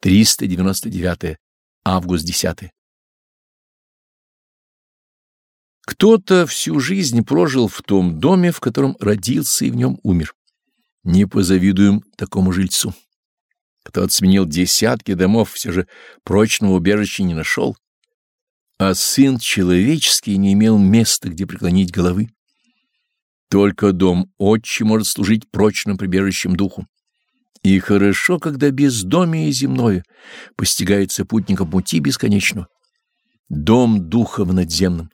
399. Август 10. Кто-то всю жизнь прожил в том доме, в котором родился и в нем умер. Не позавидуем такому жильцу. Кто-то сменил десятки домов, все же прочного убежища не нашел. А сын человеческий не имел места, где преклонить головы. Только дом отчи может служить прочным прибежищем духу. И хорошо, когда бездомие земное постигается путником пути бесконечного. Дом духа в надземном,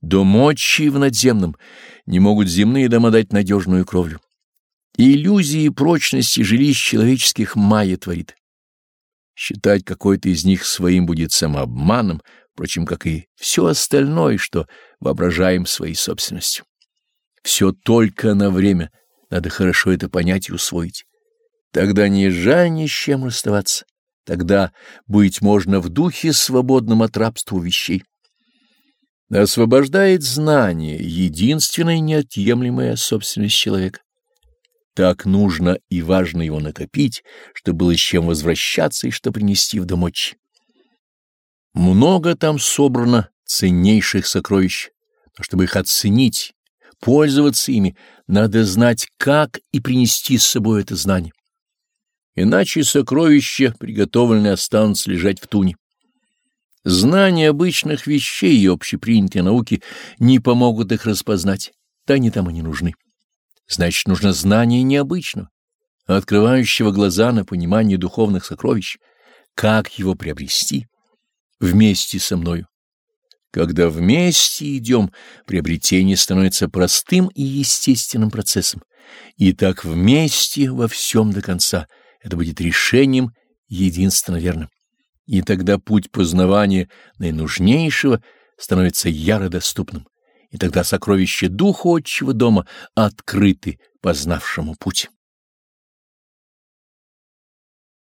дом отчи в надземном не могут земные дома дать надежную кровлю. Иллюзии прочности жилищ человеческих майя творит. Считать какой-то из них своим будет самообманом, впрочем, как и все остальное, что воображаем своей собственностью. Все только на время, надо хорошо это понять и усвоить. Тогда не жаль ни с чем расставаться. Тогда быть можно в духе свободном от рабства вещей. Освобождает знание, единственная неотъемлемая собственность человека. Так нужно и важно его накопить, чтобы было с чем возвращаться и что принести в домочь. Много там собрано ценнейших сокровищ, но чтобы их оценить, пользоваться ими, надо знать, как и принести с собой это знание. Иначе сокровища, приготовленные, останутся лежать в туне. Знания обычных вещей и общепринятые науки не помогут их распознать, да они там и не нужны. Значит, нужно знание необычного, открывающего глаза на понимание духовных сокровищ. Как его приобрести? Вместе со мною. Когда вместе идем, приобретение становится простым и естественным процессом. И так вместе во всем до конца — это будет решением единственно верным. И тогда путь познавания наинужнейшего становится яро доступным, и тогда сокровища духа отчего дома открыты познавшему путь.